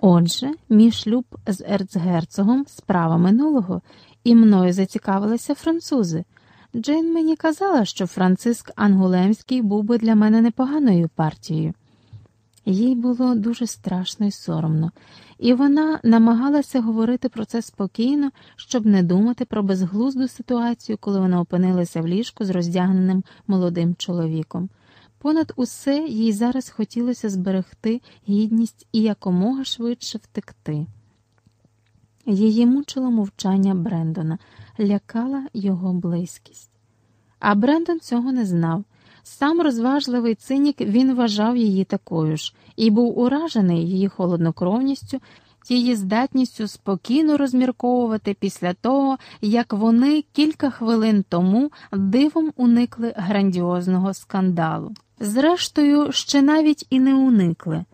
Отже, мій шлюб з ерцгерцогом справа минулого, і мною зацікавилися французи. Джейн мені казала, що Франциск Ангулемський був би для мене непоганою партією. Їй було дуже страшно і соромно, і вона намагалася говорити про це спокійно, щоб не думати про безглузду ситуацію, коли вона опинилася в ліжку з роздягненим молодим чоловіком. Понад усе їй зараз хотілося зберегти гідність і якомога швидше втекти. Її мучило мовчання Брендона, лякала його близькість. А Брендон цього не знав. Сам розважливий цинік він вважав її такою ж і був уражений її холоднокровністю, її здатністю спокійно розмірковувати після того, як вони кілька хвилин тому дивом уникли грандіозного скандалу. Зрештою, ще навіть і не уникли.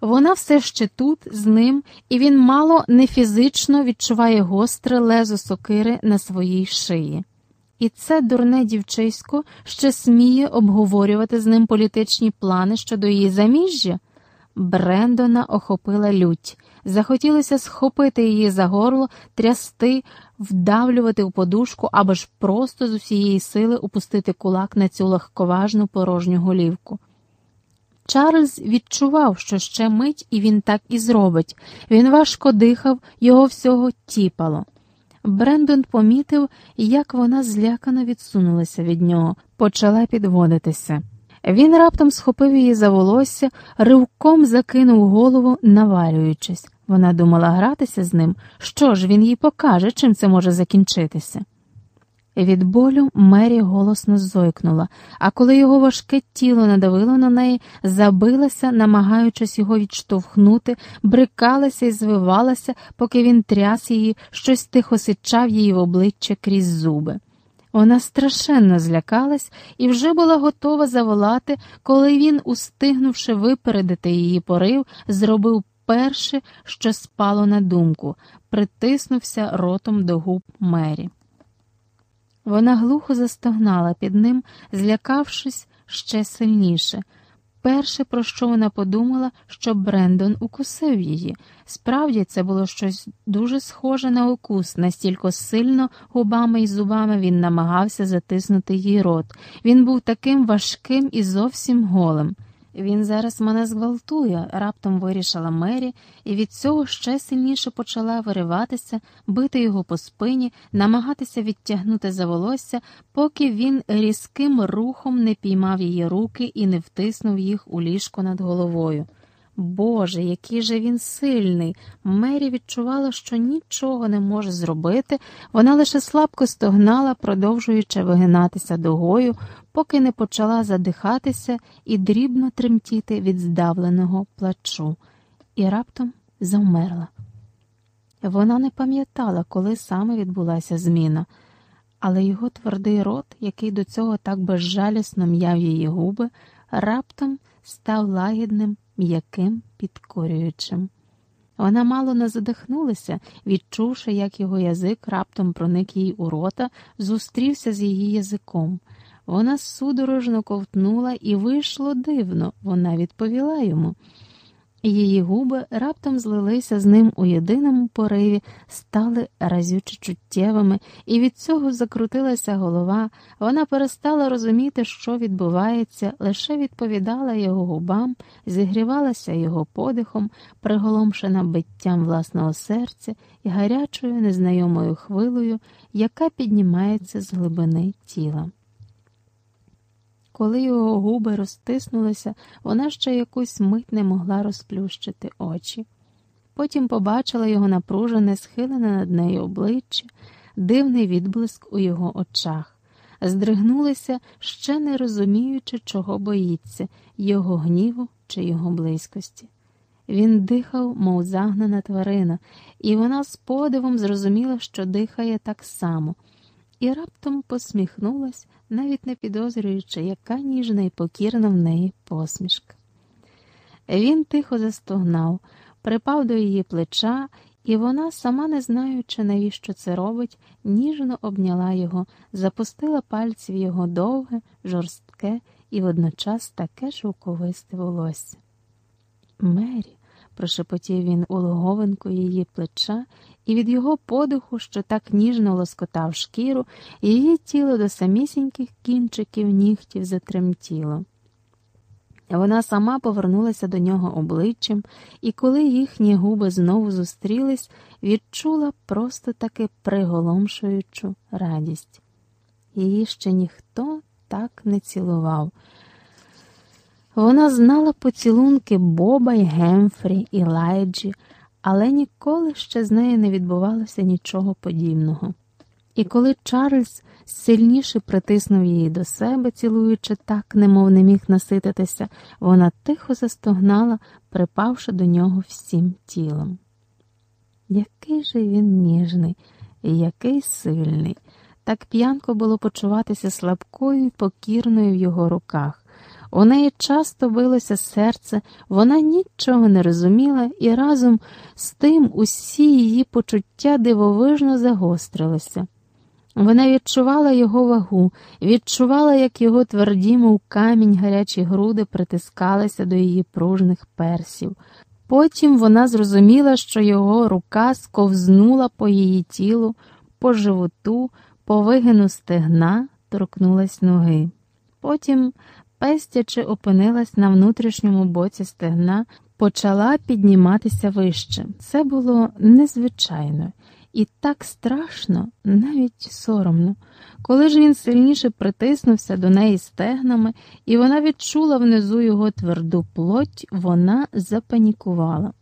Вона все ще тут, з ним, і він мало не фізично відчуває гостре лезо сокири на своїй шиї. І це дурне дівчисько ще сміє обговорювати з ним політичні плани щодо її заміжжя. Брендона охопила лють. Захотілося схопити її за горло, трясти, вдавлювати у подушку або ж просто з усієї сили опустити кулак на цю легковажну порожню голівку. Чарльз відчував, що ще мить, і він так і зробить. Він важко дихав, його всього тіпало. Брендон помітив, як вона злякано відсунулася від нього, почала підводитися. Він раптом схопив її за волосся, ривком закинув голову, навалюючись. Вона думала гратися з ним. Що ж він їй покаже, чим це може закінчитися? Від болю Мері голосно зойкнула, а коли його важке тіло надавило на неї, забилася, намагаючись його відштовхнути, брикалася і звивалася, поки він тряс її, щось тихо сичав її в обличчя крізь зуби. Вона страшенно злякалась і вже була готова заволати, коли він, устигнувши випередити її порив, зробив перше, що спало на думку, притиснувся ротом до губ Мері. Вона глухо застогнала під ним, злякавшись ще сильніше. Перше, про що вона подумала, що Брендон укусив її. Справді, це було щось дуже схоже на укус, настільки сильно губами і зубами він намагався затиснути їй рот. Він був таким важким і зовсім голим. Він зараз мене зґвалтує, раптом вирішила Мері, і від цього ще сильніше почала вириватися, бити його по спині, намагатися відтягнути за волосся, поки він різким рухом не піймав її руки і не втиснув їх у ліжко над головою. Боже, який же він сильний. Мері відчувала, що нічого не може зробити, вона лише слабко стогнала, продовжуючи вигинатися дугою, поки не почала задихатися і дрібно тремтіти від здавленого плачу, і раптом завмерла. Вона не пам'ятала, коли саме відбулася зміна, але його твердий рот, який до цього так безжалісно м'яв її губи, раптом став лагідним м'яким підкорюючим. Вона мало не задихнулася, відчувши, як його язик раптом проник їй у рота, зустрівся з її язиком. Вона судорожно ковтнула і вийшло дивно, вона відповіла йому. Її губи раптом злилися з ним у єдиному пориві, стали разюче чуттєвими, і від цього закрутилася голова. Вона перестала розуміти, що відбувається, лише відповідала його губам, зігрівалася його подихом, приголомшена биттям власного серця і гарячою незнайомою хвилою, яка піднімається з глибини тіла. Коли його губи розтиснулися, вона ще якусь мить не могла розплющити очі. Потім побачила його напружене, схилене над нею обличчя, дивний відблиск у його очах, здригнулися, ще не розуміючи, чого боїться, його гніву чи його близькості. Він дихав, мов загнана тварина, і вона з подивом зрозуміла, що дихає так само, і раптом посміхнулась навіть не підозрюючи, яка ніжна і покірна в неї посмішка. Він тихо застогнав, припав до її плеча, і вона, сама не знаючи, навіщо це робить, ніжно обняла його, запустила пальці в його довге, жорстке і водночас таке шовковисте волосся. Мері, прошепотів він у логовинку її плеча, і від його подиху, що так ніжно лоскотав шкіру, її тіло до самісіньких кінчиків нігтів затремтіло. Вона сама повернулася до нього обличчям, і коли їхні губи знову зустрілись, відчула просто таки приголомшуючу радість. Її ще ніхто так не цілував. Вона знала поцілунки Боба й Гемфрі і Лайджі, але ніколи ще з нею не відбувалося нічого подібного. І коли Чарльз сильніше притиснув її до себе, цілуючи так, немов не міг насититися, вона тихо застогнала, припавши до нього всім тілом. Який же він ніжний і який сильний, так п'янко було почуватися слабкою і покірною в його руках. У неї часто билося серце, вона нічого не розуміла, і разом з тим усі її почуття дивовижно загострилися. Вона відчувала його вагу, відчувала, як його тверді, мов камінь гарячі груди притискалися до її пружних персів. Потім вона зрозуміла, що його рука сковзнула по її тілу, по животу, по вигину стегна, торкнулась ноги. Потім пестячи опинилась на внутрішньому боці стегна, почала підніматися вище. Це було незвичайно і так страшно, навіть соромно. Коли ж він сильніше притиснувся до неї стегнами, і вона відчула внизу його тверду плоть, вона запанікувала.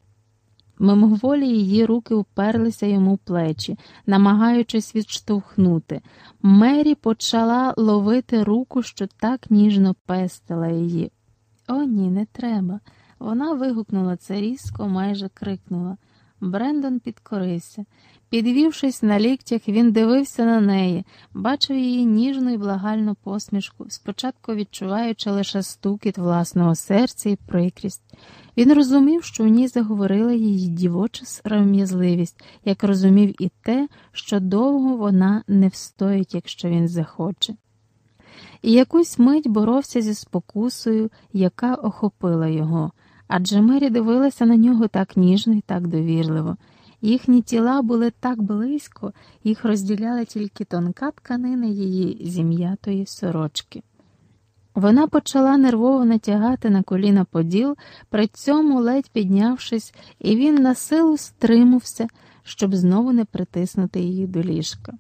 Мимоволі її руки уперлися йому в плечі, намагаючись відштовхнути. Мері почала ловити руку, що так ніжно пестила її. О, ні, не треба. Вона вигукнула це різко, майже крикнула. Брендон підкорився. Підвівшись на ліктях, він дивився на неї, бачив її ніжну і благальну посмішку, спочатку відчуваючи лише стукіт власного серця і прикрість. Він розумів, що в ній заговорила її дівоча сором'язливість, як розумів і те, що довго вона не встоїть, якщо він захоче. І якусь мить боровся зі спокусою, яка охопила його, адже Мері дивилася на нього так ніжно і так довірливо. Їхні тіла були так близько, їх розділяла тільки тонка тканина її зім'ятої сорочки. Вона почала нервово натягати на коліна поділ, при цьому ледь піднявшись, і він на силу стримався, щоб знову не притиснути її до ліжка.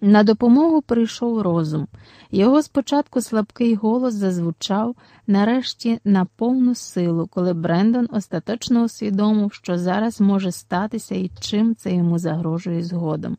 На допомогу прийшов розум. Його спочатку слабкий голос зазвучав, нарешті на повну силу, коли Брендон остаточно усвідомив, що зараз може статися і чим це йому загрожує згодом.